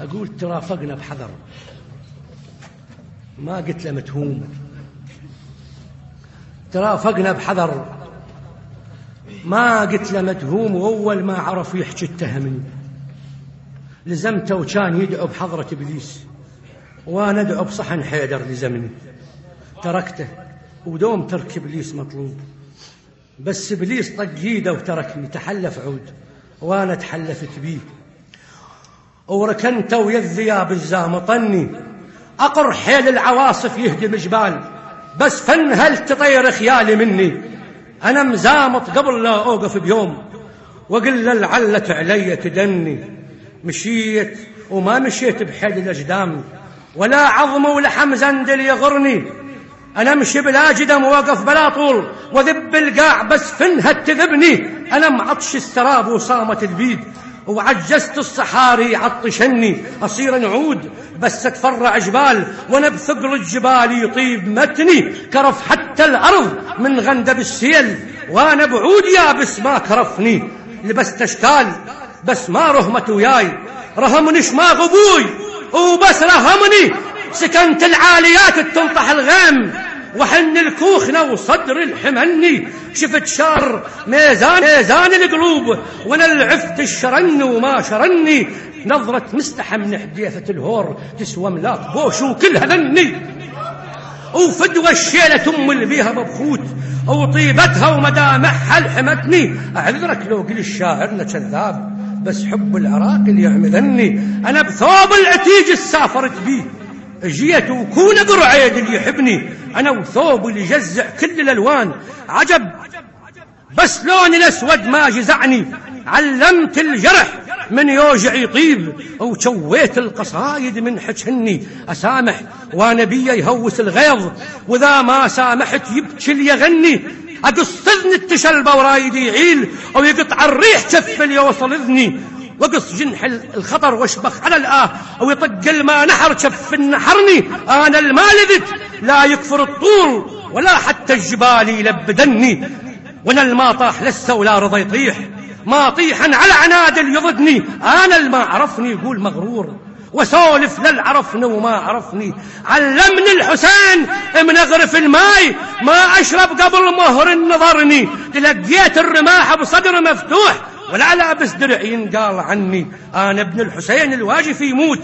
أقول ترافقنا بحذر. ما قلت له متهوم. ترافقنا بحذر. ما قلت له متهوم وأول ما عرف يحكي اتهمني لزمته وكان يدعو بحضرة إبليس. وأنا أدعو بصحن حيدر لزمني. تركته. ودوم ترك إبليس مطلوب. بس إبليس طق يده وتركني. تحلف عود. وأنا تحلفت بيه. وركنت ويا الذياب الزام طني. أقر حيل العواصف يهدم جبال بس فن هل تطير خيالي مني. أنا مزامط قبل لا أوقف بيوم وقل لعلة علي تدني. مشيت وما مشيت بحيل الأجدام ولا عظم ولحم زندل يغرني. أنا امشي بلا جدم وأقف بلا طول وذب القاع بس فنها تذبني. أنا معطش السراب وصامت البيد وعجزت الصحاري عطشني أصير نعود بس أتفرع جبال وأنا بثقل الجبال يطيب متني. كرف حتى الأرض من غندب السيل وأنا بعود يابس ما كرفني. لبست أشكال بس ما رهمت وياي. رهمنيش ما غبوي وبس رهمني. سكنت العاليات تنطح الغيم. وحن الكوخنة وصدر الحمني. شفت شر ميزان ميزان القلوب وأنا العفت الشرن وما شرني. نظرة مستحى من حديثة الهور تسوى ملاك بوش وكلها ذني وفدوى الشيلة ام اللي بيها مبخوت وطيبتها ومدامعها الحمتني أعذرك لو قل الشاعرنا كذاب بس حب العراق اللي يعمذني أنا بثوب العتيج السافرت بيه جيت وكون قرعيد اللي يحبني. أنا وثوب اللي يجزع كل الألوان. عجب. بس لوني الأسود ما جزعني. علمت الجرح من يوجع يطيب وشويت القصايد من حجني أسامح وأنا بي يهوس الغيظ. وإذا ما سامحت يبكي اللي يغني. أقص إذن التشلبة ورايدي يعيل أو يقطع الريح شف اللي يوصل إذني وقص جنح الخطر واشبخ على الآه أو يطق الماء نحر شف نحرني أنا المال لذت لا يكفر الطول ولا حتى الجبال يلبدني. وأنا الماء طاح لسه ولا رضى يطيح. ما طيحا على عنادل يضدني. أنا الما عرفني يقول مغرور. وسولف لل عرفني وما عرفني. علمني الحسين من أغرف الماي ما أشرب قبل مهر نظرني. تلقيت الرماح بصدر مفتوح. ولا لابس درع ينقال عني أنا ابن الحسين الواجف يموت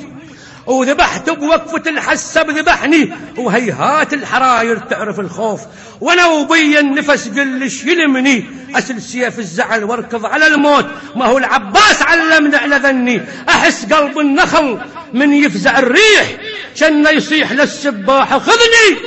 وذبحت بوقفة الحسب ذبحني وهيهات الحراير تعرف الخوف. وأنا وبي النفس قلش يلمني؟ أسل سيف الزعل واركض على الموت. ما هو العباس علمنا على ذني. أحس قلب النخل من يفزع الريح. كأن يصيح للسباح خذني!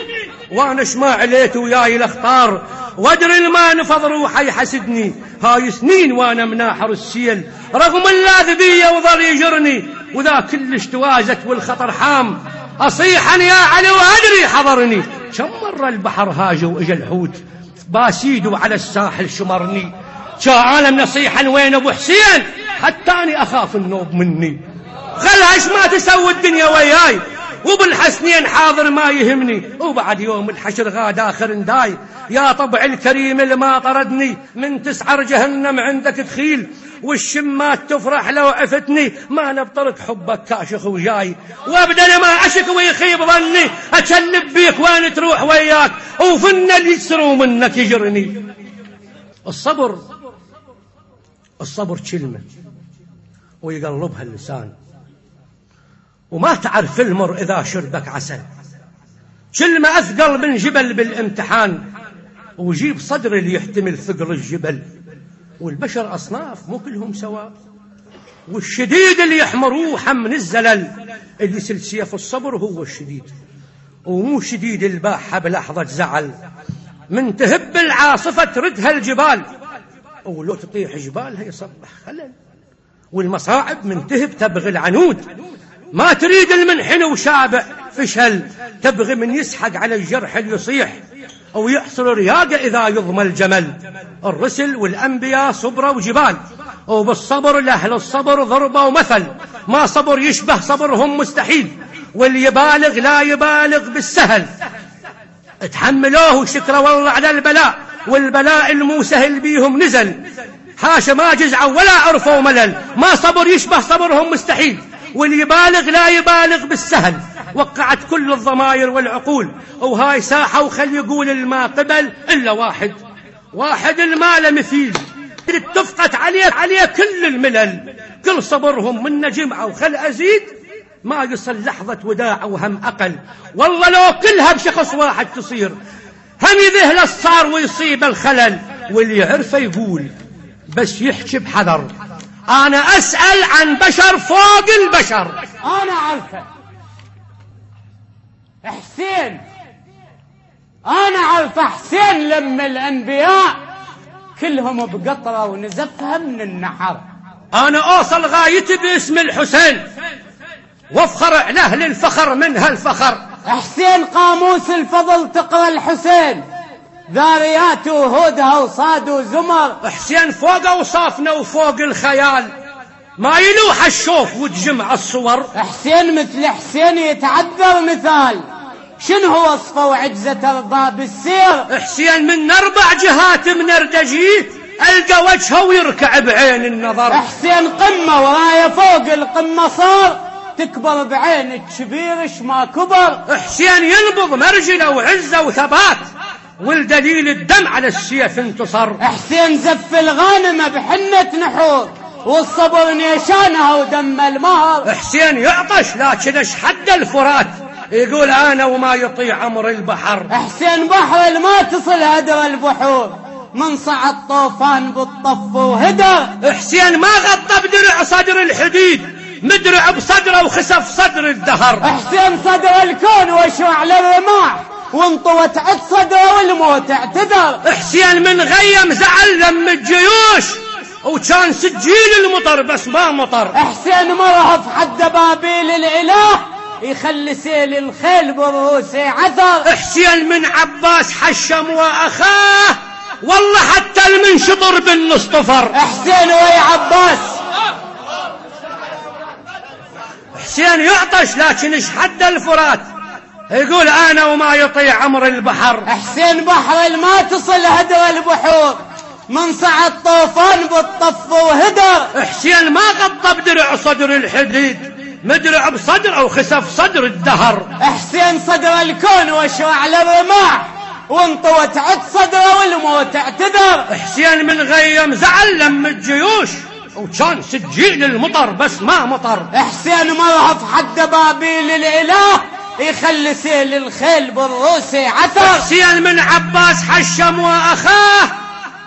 وأنا شما عليت وياي الأخطار. وأدري الما نفض روحي يحسدني هاي سنين وأنا مناحر السيل. رغم اللاذبية وظل يجرني وذا كلش توازت والخطر حام. أصيحا يا علي وأدري حضرني. كم مرة البحر هاج وإجا الحوت باسيد على الساحل شمرني. عالم نصيحا وين أبو حسين؟ حتى أني أخاف النوب مني. خلهاش ما تسوي الدنيا وياي؟ وبالحسنين حاضر ما يهمني. وبعد يوم الحشر غاد آخر نداي يا طبع الكريم اللي ما طردني من تسعر جهنم عندك تخيل. والشمات تفرح لو عفتني. ما نبطرك حبك كاشخ وجاي. وابدا ما اشك ويخيب ظني. اشلب بيك وين تروح وياك. وفن اللي يسروا منك يجرني. الصبر. الصبر كلمة. ويقلبها اللسان. وما تعرف المر إذا شربك عسل. كلمة أثقل من جبل بالامتحان وجيب صدر اللي يحتمل ثقل الجبل. والبشر أصناف مو كلهم سواء والشديد اللي يحمروه حمن الزلل. اللي سيف الصبر هو الشديد. ومو شديد الباحة بلحظة زعل. من تهب العاصفة تردها الجبال. ولو تطيح جبالها يصبح خلل. والمصاعب من تهب تبغي العنود. ما تريد المنحن وشابع فشل. تبغي من يسحق على الجرح اللي يصيح أو يحصل رياقة إذا يضمى الجمل. الرسل والأنبياء صبرة وجبال. وبالصبر لأهل الصبر ضربة ومثل. ما صبر يشبه صبرهم مستحيل. واللي يبالغ لا يبالغ بالسهل. تحملوه شكرا والله على البلاء. والبلاء المو سهل بيهم نزل. حاشا ما جزعوا ولا عرفوا ملل. ما صبر يشبه صبرهم مستحيل. واللي يبالغ لا يبالغ بالسهل. وقعت كل الضماير والعقول. وهاي ساحة وخل يقول الما قبل إلا واحد. واحد المال مثيل. اتفقت عليه عليه كل الملل. كل صبرهم من جمعة وخل أزيد. ما يصل لحظة وداع وهم أقل. والله لو كلها بشخص واحد تصير. هم يذهل الصار ويصيب الخلل. واللي يعرفه يقول بس يحكي بحذر. أنا أسأل عن بشر فوق البشر. أنا عارفه حسين. أنا عارفه حسين لما الأنبياء كلهم بقطرة ونزفها من النحر. أنا أوصل غايتي باسم الحسين. وافخر لأهل الفخر من هالفخر حسين قاموس الفضل تقرأ الحسين. ذاريات وهودها وصاد وزمر حسين فوق أوصافنا وفوق الخيال. ما يلوح الشوف وتجمع الصور. حسين مثل حسين يتعذر مثال. شنو هو وصفه وعجزة رضا بالسير؟ حسين من أربع جهات منردجيه ألقى وجهه ويركع بعين النظر. حسين قمة وراية فوق القمة صار. تكبر بعينك كبيرش ما كبر. حسين ينبض مرجله وعزة وثبات. والدليل الدم على السيف انتصر حسين زف الغانمة بحنة نحور والصبر نيشانها ودم المهر. حسين يعطش لكن اش حد الفرات؟ يقول أنا وما يطيع أمر البحر. حسين بحر ما تصل هدر البحور. من صعد طوفان بالطف وهدر. حسين ما غطى بدرع صدر الحديد مدرع بصدره وخسف صدر الدهر. حسين صدر الكون وشوع للرماح وانطوت صدره والموت اعتذر. حسين من غيم زعل لم الجيوش. وكان سجيل المطر بس ما مطر. حسين مرهف حد بابيل الإله. يخلي سيل الخيل برؤوس عثر. حسين من عباس حشم وأخاه. والله حتى المنشطر بالنصطفر حسين ويا عباس. حسين يعطش لكن إيش حد الفرات؟ يقول أنا وما يطيع أمر البحر. حسين بحر ما تصل هدر البحور. من صعد طوفان بالطف وهدر. حسين ما غطى بدرع صدر الحديد. مدرع بصدر أو خسف صدر الدهر. حسين صدر الكون وشوع الرماح وانطوت عد صدره والموت اعتذر. حسين من غيم زعل لم الجيوش. وكان سجيل المطر بس ما مطر. حسين مرهف حد بابيل الإله. يخلي سيل الخيل بالروس عثر. حسين من عباس حشم وأخاه.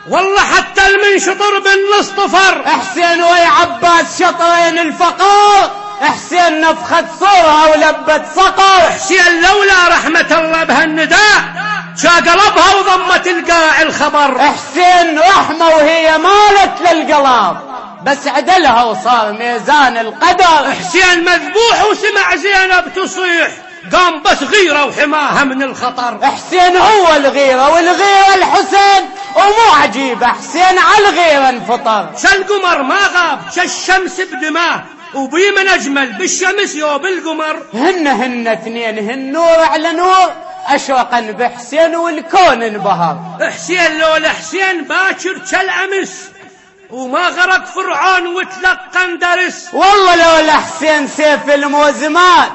والله حتى المنشطر بالنص طفر حسين ويا عباس شطرين الفقار حسين نفخت صورها ولبت صقر حسين لولا رحمة الله بهالنداء شا قلبها وضمت القاع الخبر. حسين رحمة وهي مالت للقلب بس عدلها وصار ميزان القدر. حسين مذبوح وسمع زينب تصيح. قام بس غيرة وحماها من الخطر. حسين هو الغيرة والغيرة الحسين ومو عجيب حسين على الغيرة انفطر. شالقمر ما غاب شالشمس بدماه وبي من أجمل بالشمس يو بالقمر. هن هن اثنين هن نور على نور أشرقا بحسين والكون انبهر. حسين لولا حسين باكر كالأمس وما غرق فرعون وتلقى درس. والله لولا حسين سيف الموزمات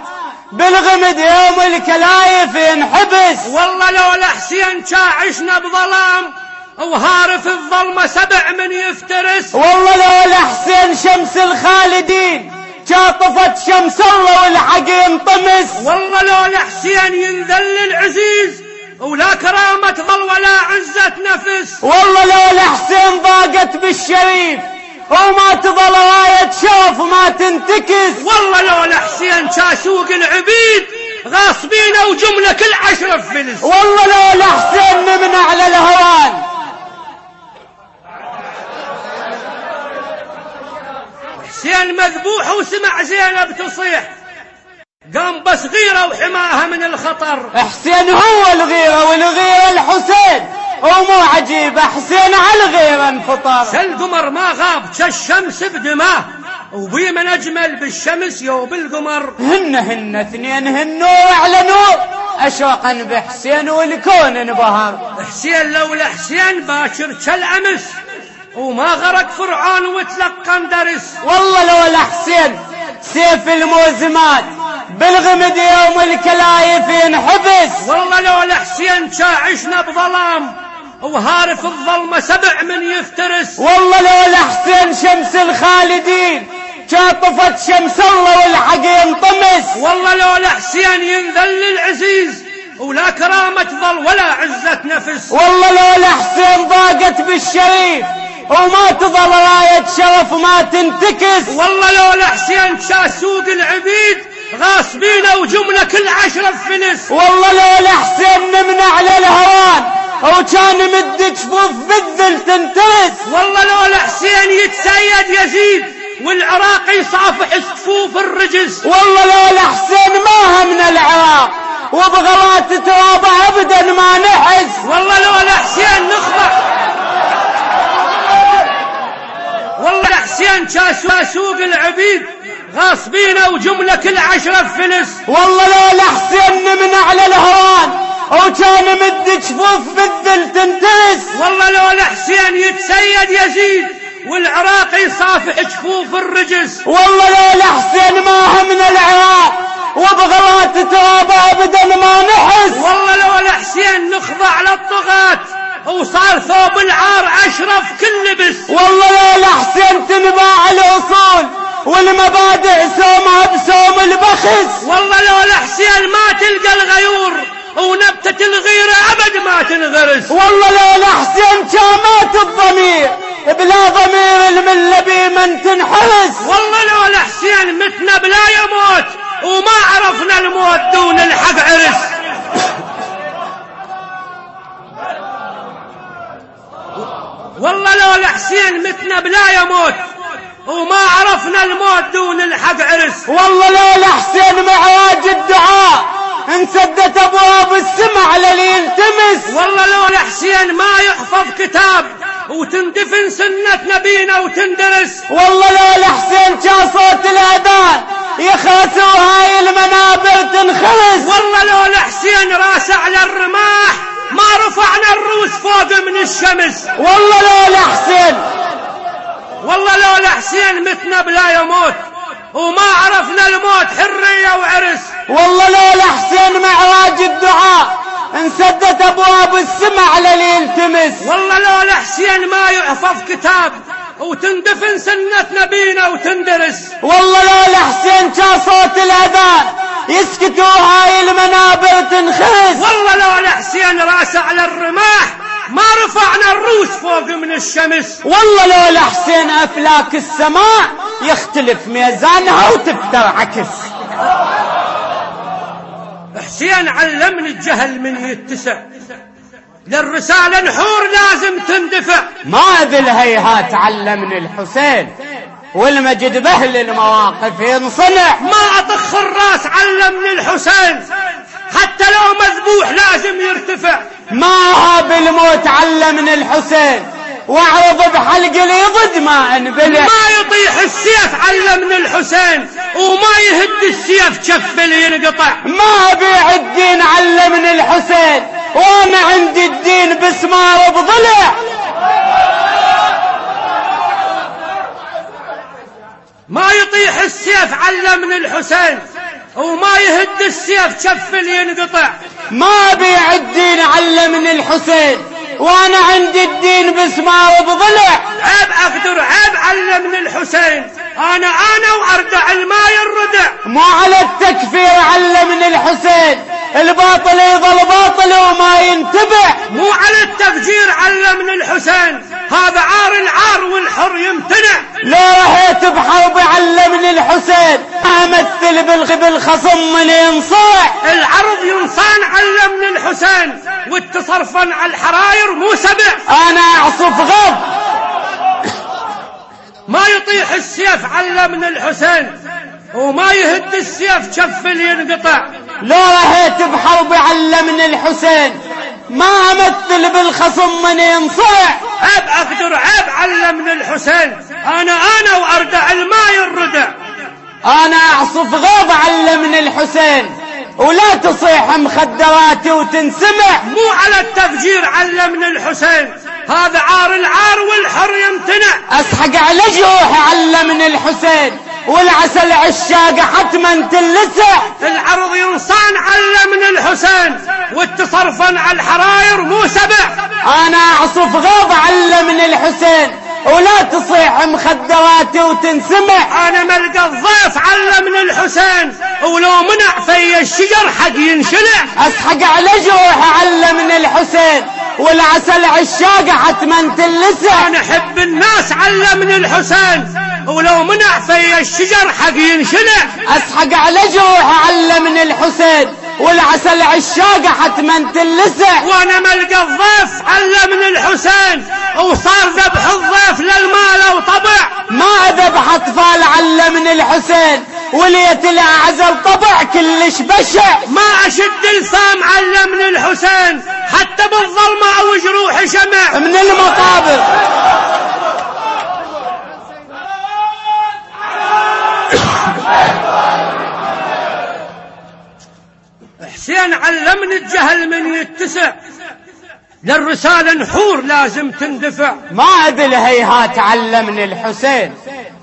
بالغمد يوم الكلايف ينحبس والله لولا حسين عشنا بظلام وهارف الظلمة سبع من يفترس. والله لولا حسين شمس الخالدين شاطفت شمس الله والحق ينطمس والله لولا حسين ينذل العزيز ولا كرامة ظل ولا عزة نفس. والله لولا حسين ضاقت بالشريف وما تظل راية شوف ما تنتكس والله لولا حسين شاسوق العبيد غاصبين وجملة كل عشرة فلس. والله لولا حسين نمنع على الهوان حسين مذبوح وسمع زينب تصيح. قام بس غيرة وحماها من الخطر. حسين هو الغيرة والغيرة الحسين. ومو عجيب حسين على الغيرة انفطر القمر ما غاب كالشمس بدماه وبي من أجمل بالشمس يو بالقمر. هن هن اثنين هن نور أشوقا بحسين والكون انبهر. حسين لولا حسين باكر كالأمس وما غرق فرعون وتلقى درس. والله لولا حسين سيف الموزمات بالغمد يوم الكلايف ينحبس والله لو الحسين عشنا بظلام. وهارف الظلمة سبع من يفترس. والله لو الحسين شمس الخالدين شاطفت شمس الله والحق ينطمس والله لو الحسين ينذل العزيز ولا كرامة ظل ولا عزة نفس. والله لو الحسين ضاقت بالشريف وما تظل راية شرف ما تنتكس. والله لو الحسين شاسوق العبيد غاصبين وجملة كل عشرة فلس. والله لو الحسين نمنع للهوان وكان مد جفوف بالذل تنتس والله لو الحسين يتسيد يزيد والعراق يصافح صفوف الرجس والله لو الحسين ما همنا العراق وبغلات تراب ابدا ما نحس والله لو الحسين نخضع والله الحسين سوق العبيد غاصبينه وجملة كل عشرة فلس والله لو الحسين نمنع على الهوان وكان مد جفوف بالذل تنتس والله لو الحسين يتسيد يزيد والعراق يصافح جفوف الرجس. والله لو الحسين ما همنا العراق وبغلات تراب ابدا ما نحس. والله لو الحسين نخضع للطغاة وصار ثوب العار أشرف كل لبس. والله لو الحسين تنباع الأصول والمبادئ سومها بسوم البخس. والله لو الحسين ما تلقى الغيور ونبتة الغيرة أبد ما تنغرس. والله لو الحسين كامات الضمير بلا ضمير الملة من تنحرس. والله لو الحسين متنا بلا يموت وما عرفنا الموت دون الحق عرس. والله لو الحسين متنا بلا يموت وما عرفنا الموت دون الحق عرس. والله لو الحسين معراج الدعاء انسدت ابواب السمع للي يلتمس. والله لو الحسين ما يحفظ كتاب وتندفن سنة نبينا وتندرس. والله لو الحسين كان صوت الاذان يخلص وهاي المنابر تنخلص والله لو الحسين راس على الرماح ما رفعنا الروس فوق من الشمس. والله لو الحسين والله لو الحسين متنا بلا يموت وما عرفنا الموت حرية وعرس. والله لو الحسين معراج الدعاء انسدت أبواب السمع للي يلتمس. والله لو الحسين ما يحفظ كتاب وتندفن سنة نبينا وتندرس. والله لو الحسين كان صوت الأذان يسكتوا هاي المنابر تنخرس. والله لو الحسين راسه على الرماح ما رفعنا الروس فوق من الشمس. والله لو الحسين أفلاك السماء يختلف ميزانها وتفتر عكس. حسين علمني الجهل من يتسع. للرسالة نحور لازم تندفع. ما بالهيهات علمني الحسين والمجد بهل المواقف ينصنع. ما أطخ الراس علمني الحسين. حتى لو مذبوح لازم يرتفع. ما بالموت علمني الحسين. واعرض بحلق اليضد ما انبلع. ما يطيح السيف علمني الحسين وما يهد السيف كف ينقطع. ما بيع الدين علمني الحسين وأنا عندي الدين بسمار بضلع. ما يطيح السيف علمني الحسين وما يهد السيف كف ينقطع. ما بيع الدين علمني الحسين. وأنا عندي الدين بسمار بضلع. عيب أقدر عيب علمني الحسين أنا أنا واردع الماء الردع مو على التكفير علمني الحسين. الباطل يظل باطل وما ينتبع مو على التفجير علمني الحسين. هذا عار العار والحر يمتنع. لو رحيت بحرب علمني الحسين. امثل بالخصم من ينصاع. العرض ينصان علمني الحسين. والتصرفا على الحراير مو سبع. أنا أعصف غض ما يطيح السيف علمني الحسين. وما يهد السيف شف ينقطع. لو رهيت بحرب علمني الحسين. ما أمثل بالخصم من ينصع. عيب أقدر عيب علمني الحسين. أنا أنا واردع الماء الردع. أنا أعصف غض علمني الحسين. ولا تصيح مخدراتي وتنسمع. مو على التفجير علمني الحسين. هذا عار العار والحر يمتنع. أسحق على جروحي علمني الحسين. والعسل عشاق حتما تلسع العرض ينصان علمنا الحسين والتصرفا على الحراير مو سبع. أنا أعصف غض علمني الحسين ولا تصيح مخدراتي وتنسمع أنا ملقى الضيف علمني الحسين ولو منع في الشجر حق ينشلع. أسحق على جروح علمني الحسين. والعسل عشاقه حتما تلسع أنا أحب الناس علمني الحسين ولو منع في الشجر حق ينشلع أسحق على جروح علمني الحسين والعسل عشاقه حتما تلسع وأنا ملقى الضيف علمني الحسين وصار ذبح الضيف للمال وطبع. ما ذبح أطفال علمني الحسين وليت الاعزل طبع كلش بشع. ما أشد لسام علمني الحسين حتى بالظلمة أو جروح شمع. من المقابر حسين علمني الجهل من يتسع. للرسالة نحور لازم تندفع. ما ادري هيهات علمني الحسين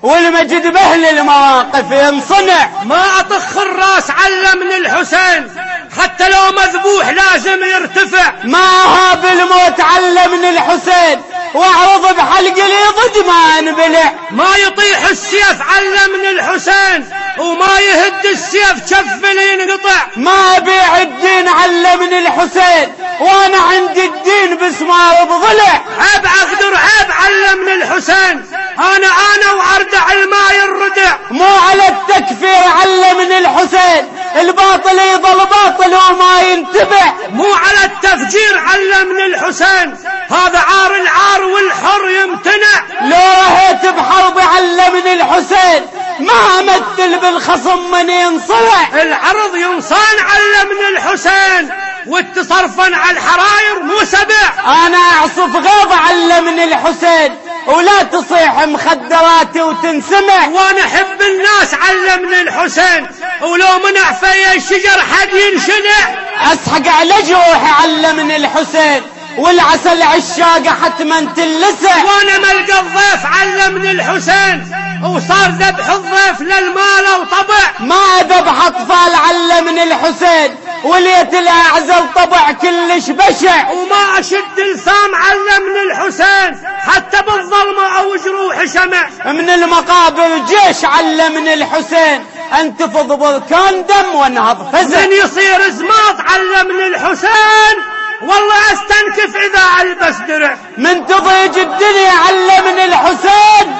والمجد بهل المواقف ينصنع. ما أطخ الراس علمني الحسين حتى لو مذبوح لازم يرتفع. ما هاب الموت علمني الحسين واعرض بحلق لي ضد ما انبلع ما يطيح السيف علمني الحسين وما يهد السيف شف ينقطع ما ابيع الدين علمني الحسين وأنا عندي الدين بس ما ضلع عيب أقدر عيب علمني الحسين أنا أنا واردع الماء الردع. مو على التكفير علمني الحسين الباطل يضل باطل وما ينتبع. مو على التفجير علمني الحسين هذا عار العار والحر يمتنع. لو رهيت بحرب علمني الحسين ما أمثل بالخصم من ينصلع العرض ينصان علمني الحسين. والتصرفا الحراير مو سبع. أنا أعصف غيظ علمني الحسين ولا تصيح مخدراتي وتنسمع وأنا أحب الناس علمني الحسين ولو منع في الشجر حد ينشنع. أسحق على جروحي علمني الحسين والعسل عشاقه حتما تلسع. وأنا ملقى الضيف علمني الحسين وصار ذبح الضيف للمال وطبع. ما ذبح أطفال علمني الحسين وليت الأعزل طبع كلش بشع. وما أشد لسام علمني الحسين حتى بالظلمة أو جروح شمع. من المقابر جيش علمني الحسين. انتفض بركان دم وانهض فزع. من يصير زماط علمني الحسين والله أستنكف إذا ألبس درع. من تضيج الدنيا علمني الحسين.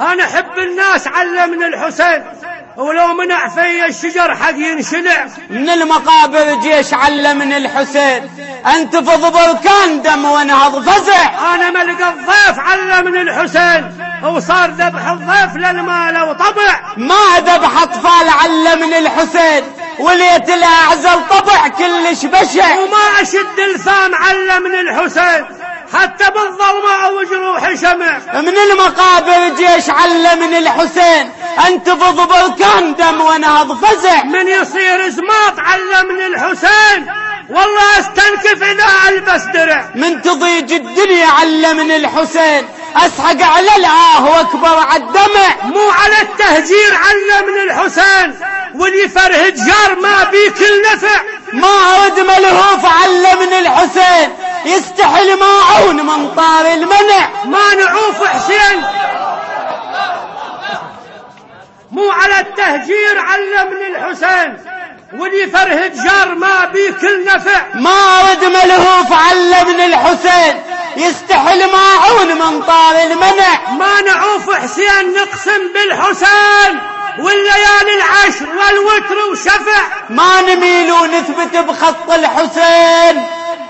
أنا أحب الناس علمني الحسين. ولو منع في الشجر حق ينشلع. من المقابر جيش علمني الحسين. انتفض بركان دم وانهض فزع أنا ملقى الضيف علمني الحسين وصار ذبح الضيف للمال وطبع. ما ذبح أطفال علمني الحسين وليت الأعزل طبع كلش بشع. وما أشد لسان علمني الحسين. حتى بالظلمة أو جروح شمع. من المقابر جيش علمني الحسين. انتفض بركان دم ونهض فزع من يصير زماط علمني الحسين. والله أستنكف إذا ألبس درع. من تضيج الدنيا علمني الحسين. أسحق على العاه وأكبر على الدمع. مو على التهجير علمني الحسين. واللي فرهد جار ما بيك النفع. ما ارد ملهوف علمني الحسين. يستحل ما عون من طار المنع. ما نعوف حسين. مو على التهجير علمني الحسين. واللي فرهد جار ما بيك النفع ما ارد ملهوف علمني الحسين. يستحل ما عون من طار المنع. ما نعوف حسين نقسم بالحسين. والليالي العشر والوتر وشفع. ما نميل ونثبت بخط الحسين.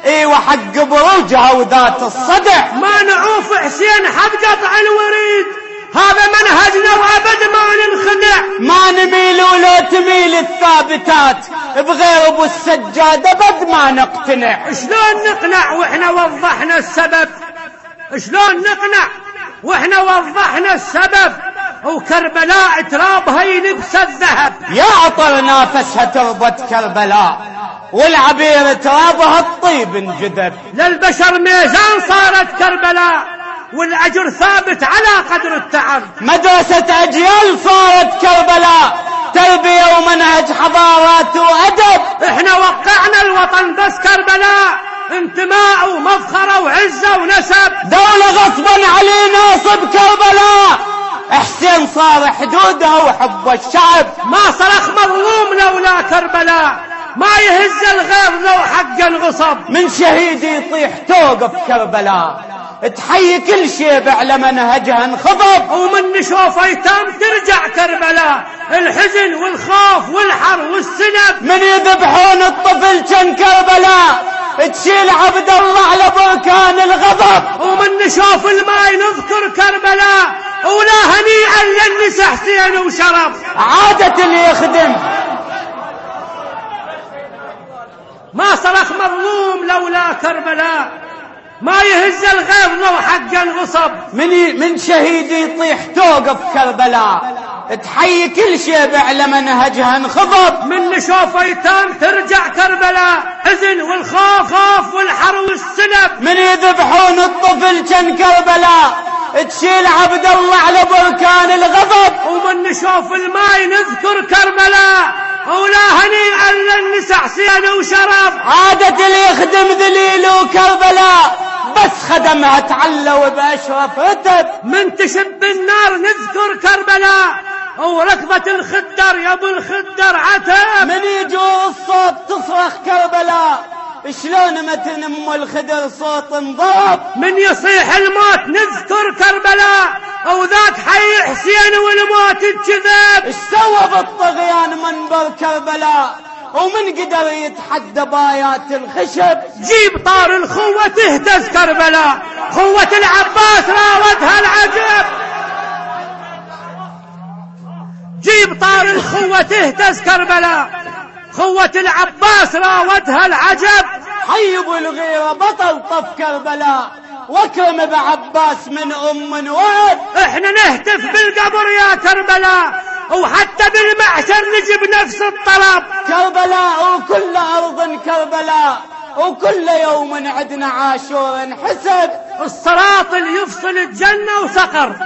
إي وحق بروجها وذات الصدع. ما نعوف حسين حب قطع الوريد. هذا منهجنا وابد ما ننخدع ما نميل ولو تميل الثابتات. بغير أبو السجاد أبد ما نقتنع. شلون نقنع وإحنا وضحنا السبب؟ شلون نقنع وإحنا وضحنا السبب؟ وكربلاء ترابها يلبس الذهب يا عطر نافسها تربة كربلاء. والعبير ترابها الطيب انجذب للبشر ميزان صارت كربلاء والأجر ثابت على قدر التعب. مدرسة أجيال صارت كربلاء. تربية ومنهج حضارات وأدب. إحنا وقعنا الوطن بس كربلاء. انتماء ومفخرة وعزة ونسب. دولة غصبا علينا صب كربلاء. حسين صار حدودها وحب الشعب. ما صرخ مظلوم لولا كربلاء. ما يهز الغير لو حقا غصب من شهيد يطيح توقف كربلاء تحيي كل شيء على منهجها انخفض ومن نشوف ايتام ترجع كربلاء. الحزن والخوف والحر والسنب. من يذبحون الطفل كان كربلاء. تشيل عبد الله على بركان الغضب. ومن نشوف الماي نذكر كربلاء. ولا هنيئا للنسى حسين وشرف عادة اللي يخدم ما صرخ مظلوم لولا كربلاء. ما يهز الغيظ لو حق الغصب. من من شهيد يطيح توقف كربلاء. تحيي كل شيء على منهجها انخفض. من نشوف ايتام ترجع كربلاء. حزن والخوف خوف والحر والسلب من يذبحون الطفل كان كربلاء. تشيل عبد الله على بركان الغضب. ومن نشوف الماي نذكر كربلاء. ولا هنيئا للنساء حسين وشرف عادة اللي يخدم ذليل وكربلاء بس خدمها تعلوا بأشرف رتب من تشب النار نذكر كربلاء. وركبة الخدر يا أبو الخدر عتب. من يجور الصوت تصرخ كربلاء شلون ما تنم الخدر صوت انضرب. من يصيح الموت نذكر كربلاء. أو ذاك حي حسين والموت الكذب إيش سوى بالطغيان منبر كربلاء؟ ومن قدر يتحدى بايات الخشب؟ جيب طار الخوة تهتز كربلاء. خوة العباس راودها العجب. جيب طار الخوة تهتز كربلاء. خوة العباس راودها العجب. حي ابو الغيرة بطل طف كربلاء. واكرم بعباس من أم وعد. إحنا نهتف بالقبر يا كربلاء وحتى بالمعشر نجيب نفس الطلب. كربلاء وكل أرض كربلاء وكل يوم عدنا عاشور حسب. الصراط اللي يفصل الجنة وسقر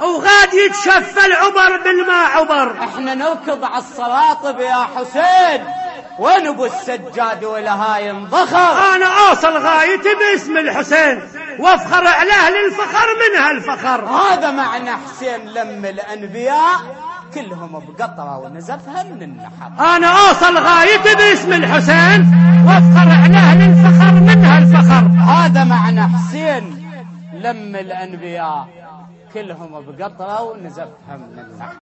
وغاد يتشفى العبر بالماء عبر. إحنا نركض على الصراط يا حسين. ونبو السجاد والهايم ضخر أنا اوصل غايتي باسم الحسين وافخر للفخر منها الفخر. هذا معنى حسين لم الأنبياء كلهم بقطرة ونزفها من النحر. أنا أوصل غايتي باسم الحسين وافخر للفخر منها الفخر. هذا معنى حسين لم الأنبياء كلهم بقطرة ونزفها من النحر.